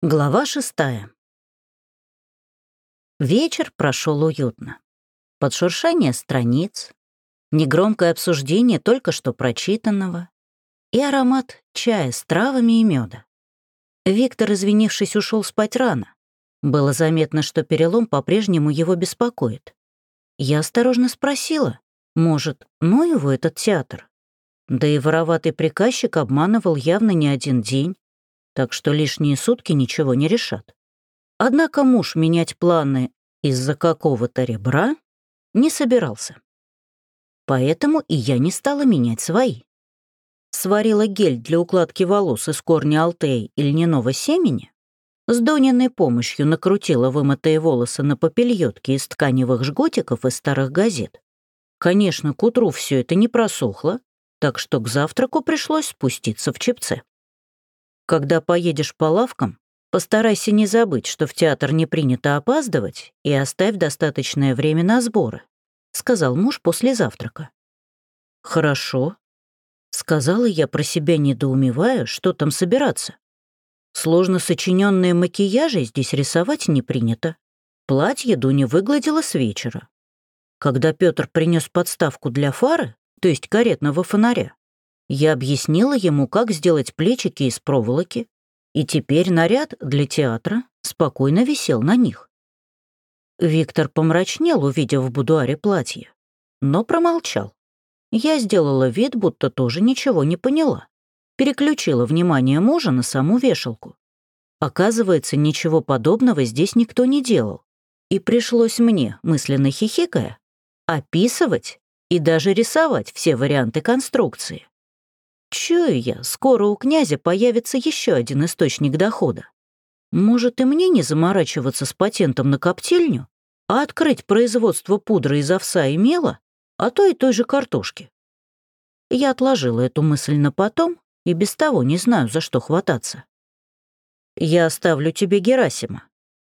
Глава шестая. Вечер прошел уютно. Под шуршание страниц, негромкое обсуждение только что прочитанного и аромат чая с травами и меда. Виктор, извинившись, ушел спать рано. Было заметно, что перелом по-прежнему его беспокоит. Я осторожно спросила, может, ну его этот театр? Да и вороватый приказчик обманывал явно не один день так что лишние сутки ничего не решат. Однако муж менять планы из-за какого-то ребра не собирался. Поэтому и я не стала менять свои. Сварила гель для укладки волос из корня алтеи и льняного семени, с Дониной помощью накрутила вымытые волосы на попельотки из тканевых жгутиков и старых газет. Конечно, к утру все это не просохло, так что к завтраку пришлось спуститься в чепце. Когда поедешь по лавкам, постарайся не забыть, что в театр не принято опаздывать, и оставь достаточное время на сборы», — сказал муж после завтрака. «Хорошо», — сказала я про себя, недоумевая, что там собираться. Сложно сочиненные макияжи здесь рисовать не принято. Платье Дуня выгладила с вечера. Когда Петр принес подставку для фары, то есть каретного фонаря, я объяснила ему, как сделать плечики из проволоки, и теперь наряд для театра спокойно висел на них. Виктор помрачнел, увидев в будуаре платье, но промолчал. Я сделала вид, будто тоже ничего не поняла. Переключила внимание мужа на саму вешалку. Оказывается, ничего подобного здесь никто не делал. И пришлось мне, мысленно хихикая, описывать и даже рисовать все варианты конструкции. Чую я, скоро у князя появится еще один источник дохода. Может, и мне не заморачиваться с патентом на коптильню, а открыть производство пудры из овса и мела, а то и той же картошки. Я отложила эту мысль на потом и без того не знаю, за что хвататься. «Я оставлю тебе Герасима.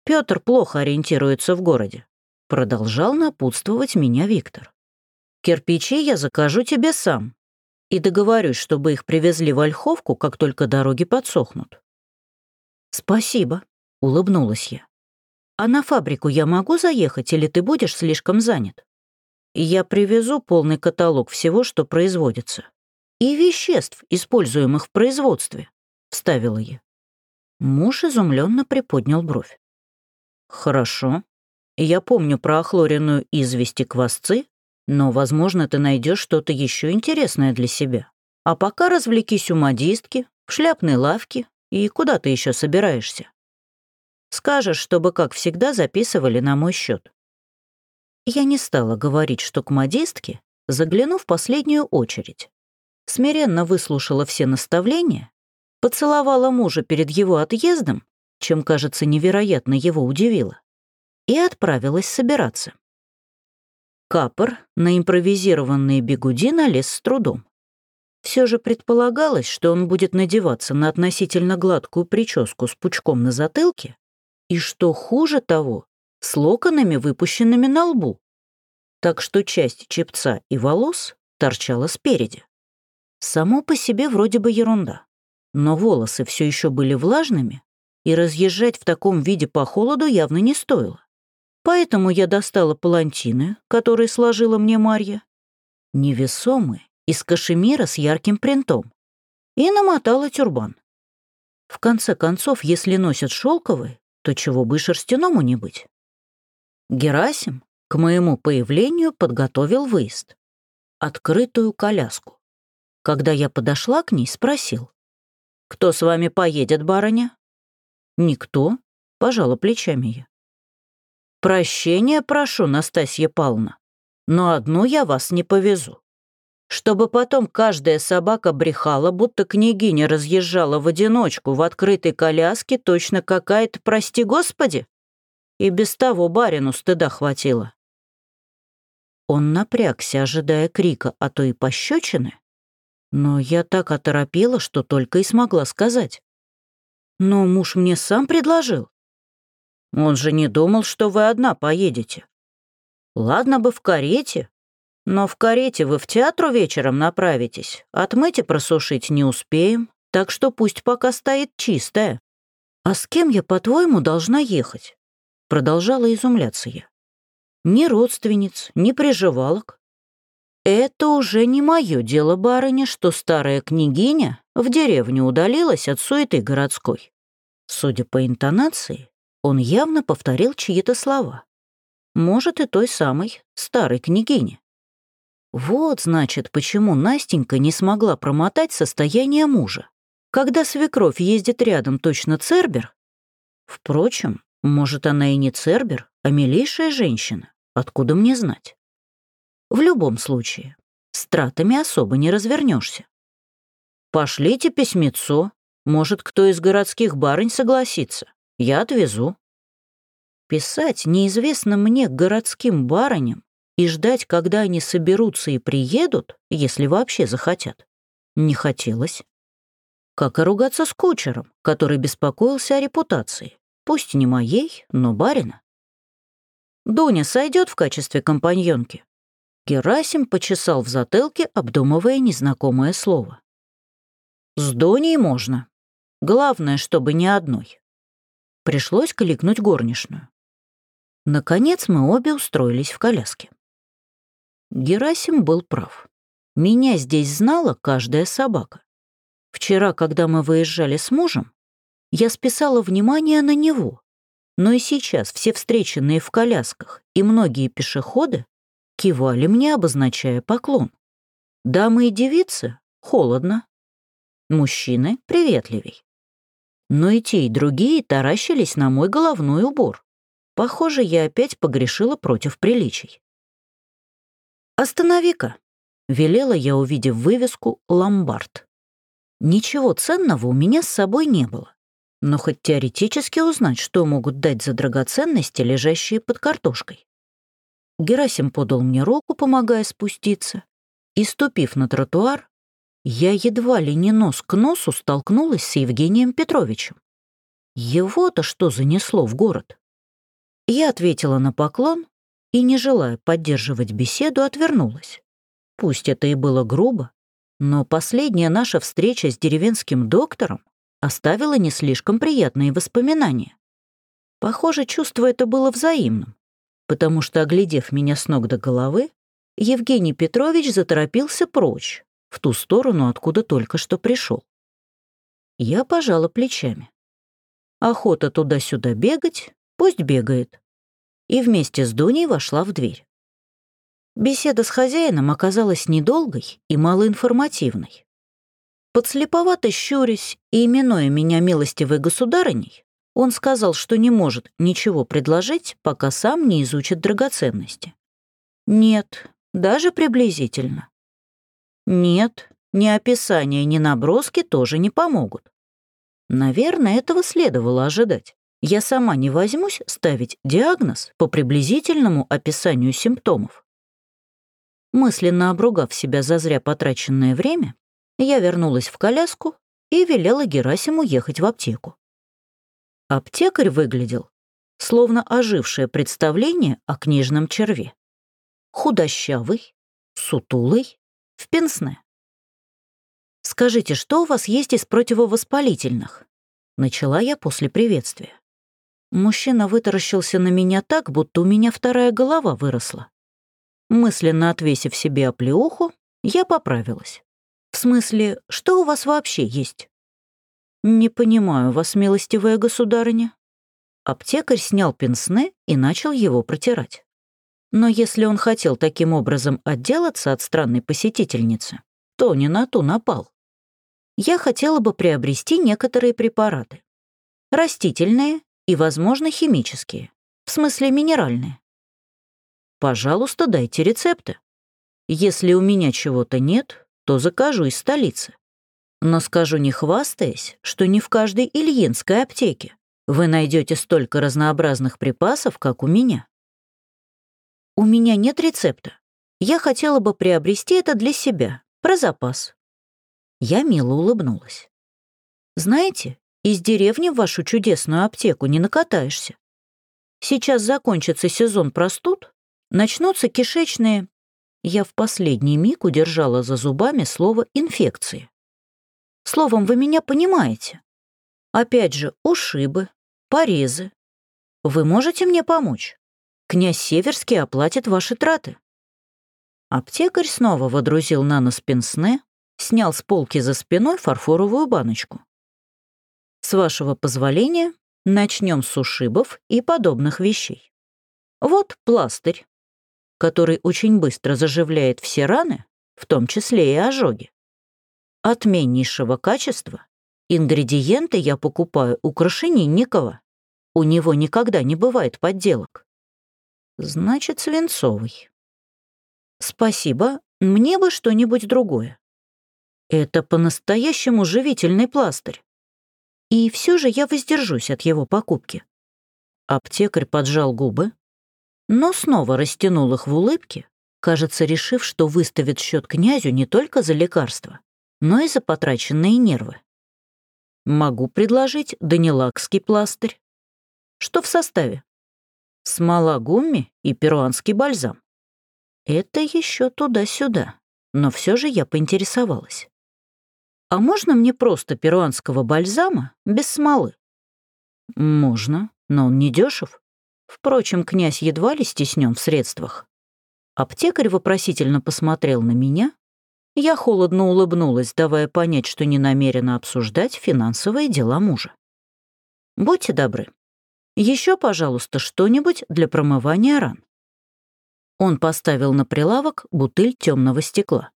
Петр плохо ориентируется в городе», — продолжал напутствовать меня Виктор. «Кирпичи я закажу тебе сам, и договорюсь, чтобы их привезли в Ольховку, как только дороги подсохнут». «Спасибо», — улыбнулась я. «А на фабрику я могу заехать, или ты будешь слишком занят?» «Я привезу полный каталог всего, что производится. И веществ, используемых в производстве», — вставила я. Муж изумленно приподнял бровь. «Хорошо. Я помню про охлоренную известь и квасцы, но, возможно, ты найдешь что-то еще интересное для себя. А пока развлекись у модистки, в шляпной лавке и куда ты еще собираешься. Скажешь, чтобы, как всегда, записывали на мой счет. Я не стала говорить, что к модистке загляну в последнюю очередь. Смиренно выслушала все наставления, поцеловала мужа перед его отъездом, чем, кажется, невероятно его удивило, и отправилась собираться. Капор на импровизированные бегуди налез с трудом. Все же предполагалось, что он будет надеваться на относительно гладкую прическу с пучком на затылке и, что хуже того, с локонами, выпущенными на лбу. Так что часть чепца и волос торчала спереди. Само по себе вроде бы ерунда, но волосы все еще были влажными, и разъезжать в таком виде по холоду явно не стоило. Поэтому я достала палантины, которые сложила мне Марья, невесомые, из кашемира с ярким принтом, и намотала тюрбан. В конце концов, если носят шелковые, то чего бы шерстяному не быть. Герасим к моему появлению подготовил выезд. Открытую коляску. Когда я подошла к ней, спросил. «Кто с вами поедет, барыня?» «Никто», — пожала плечами я. «Прощения прошу, Настасья Павловна, но одну я вас не повезу. Чтобы потом каждая собака брехала, будто княгиня разъезжала в одиночку в открытой коляске, точно какая-то, прости господи. И без того барину стыда хватило». Он напрягся, ожидая крика, а то и пощечины. Но я так оторопела, что только и смогла сказать. Но муж мне сам предложил. Он же не думал, что вы одна поедете. Ладно бы в карете, но в карете вы в театру вечером направитесь. Отмыть и просушить не успеем, так что пусть пока стоит чистая. «А с кем я, по-твоему, должна ехать?» Продолжала изумляться я. «Ни родственниц, ни приживалок. Это уже не мое дело, барыня, что старая княгиня в деревню удалилась от суеты городской». Судя по интонации, он явно повторил чьи-то слова. Может, и той самой старой княгине. Вот, значит, почему Настенька не смогла промотать состояние мужа. Когда свекровь ездит рядом точно Цербер? Впрочем, может, она и не Цербер, а милейшая женщина. Откуда мне знать? В любом случае, с тратами особо не развернешься. Пошлите письмецо, может, кто из городских барынь согласится. Я отвезу. Писать неизвестно мне городским барыням и ждать, когда они соберутся и приедут, если вообще захотят, не хотелось как и ругаться с кучером, который беспокоился о репутации, пусть не моей, но барина. Дуня сойдет в качестве компаньонки. Герасим почесал в затылке, обдумывая незнакомое слово. «С Дуней можно. Главное, чтобы не одной». Пришлось кликнуть горничную. Наконец мы обе устроились в коляске. Герасим был прав. Меня здесь знала каждая собака. Вчера, когда мы выезжали с мужем, я списала внимание на него, но и сейчас все встреченные в колясках и многие пешеходы кивали мне, обозначая поклон. Дамы и девицы — холодно, мужчины — приветливей. Но и те, и другие таращились на мой головной убор. Похоже, я опять погрешила против приличий. «Останови-ка», — велела я, увидев вывеску «Ломбард». Ничего ценного у меня с собой не было. Но хоть теоретически узнать, что могут дать за драгоценности, лежащие под картошкой. Герасим подал мне руку, помогая спуститься, и, ступив на тротуар, я едва ли не нос к носу столкнулась с Евгением Петровичем. Его-то что занесло в город? Я ответила на поклон и, не желая поддерживать беседу, отвернулась. Пусть это и было грубо, но последняя наша встреча с деревенским доктором оставила не слишком приятные воспоминания. Похоже, чувство это было взаимным, потому что, оглядев меня с ног до головы, Евгений Петрович заторопился прочь, в ту сторону, откуда только что пришел. Я пожала плечами. Охота туда-сюда бегать, пусть бегает. И вместе с Дуней вошла в дверь. Беседа с хозяином оказалась недолгой и малоинформативной. Подслеповато щурясь и именуя меня милостивой государыней, он сказал, что не может ничего предложить, пока сам не изучит драгоценности. Нет, даже приблизительно. Нет, ни описание, ни наброски тоже не помогут. Наверное, этого следовало ожидать. Я сама не возьмусь ставить диагноз по приблизительному описанию симптомов. Мысленно обругав себя за зря потраченное время, я вернулась в коляску и велела Герасиму ехать в аптеку. Аптекарь выглядел, словно ожившее представление о книжном черве. Худощавый, сутулый, в пенсне. «Скажите, что у вас есть из противовоспалительных?» Начала я после приветствия. Мужчина вытаращился на меня так, будто у меня вторая голова выросла. Мысленно отвесив себе оплеуху, я поправилась. В смысле, что у вас вообще есть? Не понимаю вас, милостивая государыня. Аптекарь снял пенсне и начал его протирать. Но если он хотел таким образом отделаться от странной посетительницы, то не на ту напал. Я хотела бы приобрести некоторые препараты. Растительные и, возможно, химические. В смысле, минеральные. Пожалуйста, дайте рецепты. Если у меня чего-то нет, то закажу из столицы. Но скажу не хвастаясь, что не в каждой ильинской аптеке вы найдете столько разнообразных припасов, как у меня. У меня нет рецепта. Я хотела бы приобрести это для себя, про запас. Я мило улыбнулась. Знаете, из деревни в вашу чудесную аптеку не накатаешься. Сейчас закончится сезон простуд, Начнутся кишечные... Я в последний миг удержала за зубами слово «инфекции». Словом, вы меня понимаете. Опять же, ушибы, порезы. Вы можете мне помочь? Князь Северский оплатит ваши траты». Аптекарь снова водрузил на нос пенсне, снял с полки за спиной фарфоровую баночку. «С вашего позволения, начнем с ушибов и подобных вещей. Вот пластырь, который очень быстро заживляет все раны, в том числе и ожоги. Отменнейшего качества ингредиенты я покупаю у Крашенинникова. У него никогда не бывает подделок. Значит, свинцовый. Спасибо, мне бы что-нибудь другое. Это по-настоящему живительный пластырь. И все же я воздержусь от его покупки. Аптекарь поджал губы, но снова растянул их в улыбке, кажется, решив, что выставит счет князю не только за лекарства, но и за потраченные нервы. Могу предложить данилакский пластырь. Что в составе? Смола гумми и перуанский бальзам. Это еще туда-сюда, но все же я поинтересовалась. А можно мне просто перуанского бальзама без смолы? Можно, но он не дешев. Впрочем, князь едва ли стеснен в средствах. Аптекарь вопросительно посмотрел на меня. Я холодно улыбнулась, давая понять, что не намерена обсуждать финансовые дела мужа. «Будьте добры, еще, пожалуйста, что-нибудь для промывания ран. Он поставил на прилавок бутыль темного стекла.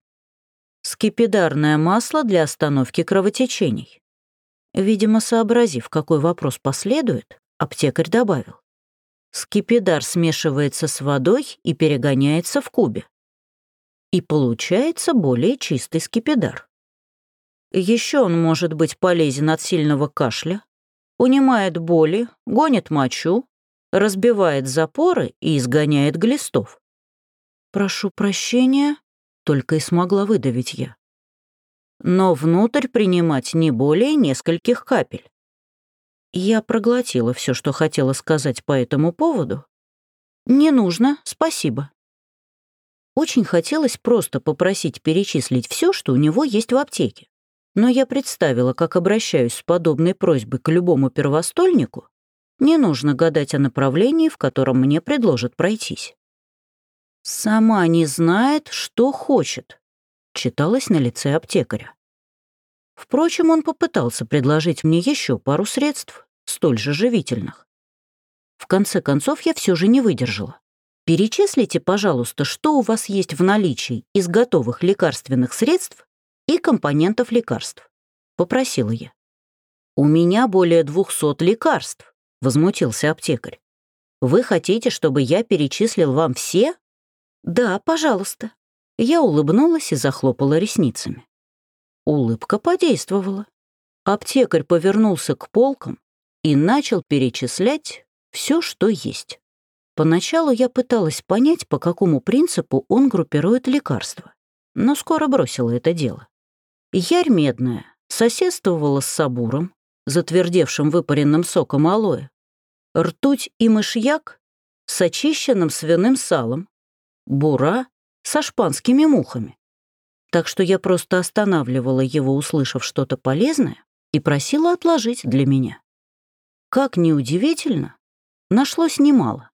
Скипидарное масло для остановки кровотечений. Видимо, сообразив, какой вопрос последует, аптекарь добавил. Скипидар смешивается с водой и перегоняется в кубе. И получается более чистый скипидар. Еще он может быть полезен от сильного кашля, унимает боли, гонит мочу, разбивает запоры и изгоняет глистов. «Прошу прощения», — только и смогла выдавить я. Но внутрь принимать не более нескольких капель. Я проглотила все, что хотела сказать по этому поводу. «Не нужно, спасибо». Очень хотелось просто попросить перечислить все, что у него есть в аптеке. Но я представила, как обращаюсь с подобной просьбой к любому первостольнику. Не нужно гадать о направлении, в котором мне предложат пройтись. «Сама не знает, что хочет», — читалось на лице аптекаря. Впрочем, он попытался предложить мне еще пару средств, столь же живительных. В конце концов, я все же не выдержала. Перечислите, пожалуйста, что у вас есть в наличии из готовых лекарственных средств, и компонентов лекарств. Попросила я. «У меня более двухсот лекарств», — возмутился аптекарь. «Вы хотите, чтобы я перечислил вам все?» «Да, пожалуйста». Я улыбнулась и захлопала ресницами. Улыбка подействовала. Аптекарь повернулся к полкам и начал перечислять все, что есть. Поначалу я пыталась понять, по какому принципу он группирует лекарства, но скоро бросила это дело. Ярь медная соседствовала с сабуром, затвердевшим выпаренным соком алоэ, ртуть и мышьяк с очищенным свиным салом, бура со шпанскими мухами. Так что я просто останавливала его, услышав что-то полезное, и просила отложить для меня. Как неудивительно, нашлось немало.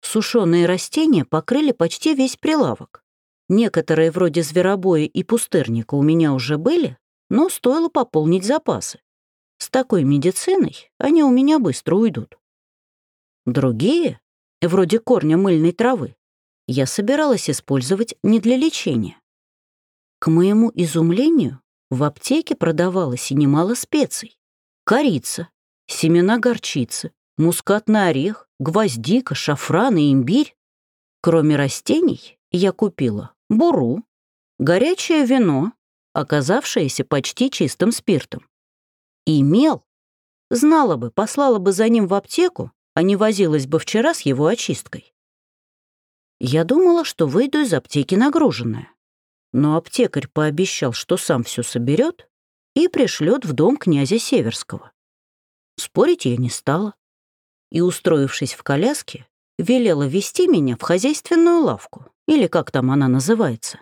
Сушеные растения покрыли почти весь прилавок. Некоторые вроде зверобоя и пустырника у меня уже были, но стоило пополнить запасы. С такой медициной они у меня быстро уйдут. Другие, вроде корня мыльной травы, я собиралась использовать не для лечения. К моему изумлению, в аптеке продавалось и немало специй. Корица, семена горчицы, мускатный орех, гвоздика, шафран и имбирь. Кроме растений, я купила буру, горячее вино, оказавшееся почти чистым спиртом. И мел. Знала бы, послала бы за ним в аптеку, а не возилась бы вчера с его очисткой. Я думала, что выйду из аптеки нагруженная. Но аптекарь пообещал, что сам все соберет и пришлет в дом князя Северского. Спорить я не стала. И, устроившись в коляске, велела вести меня в хозяйственную лавку, или как там она называется.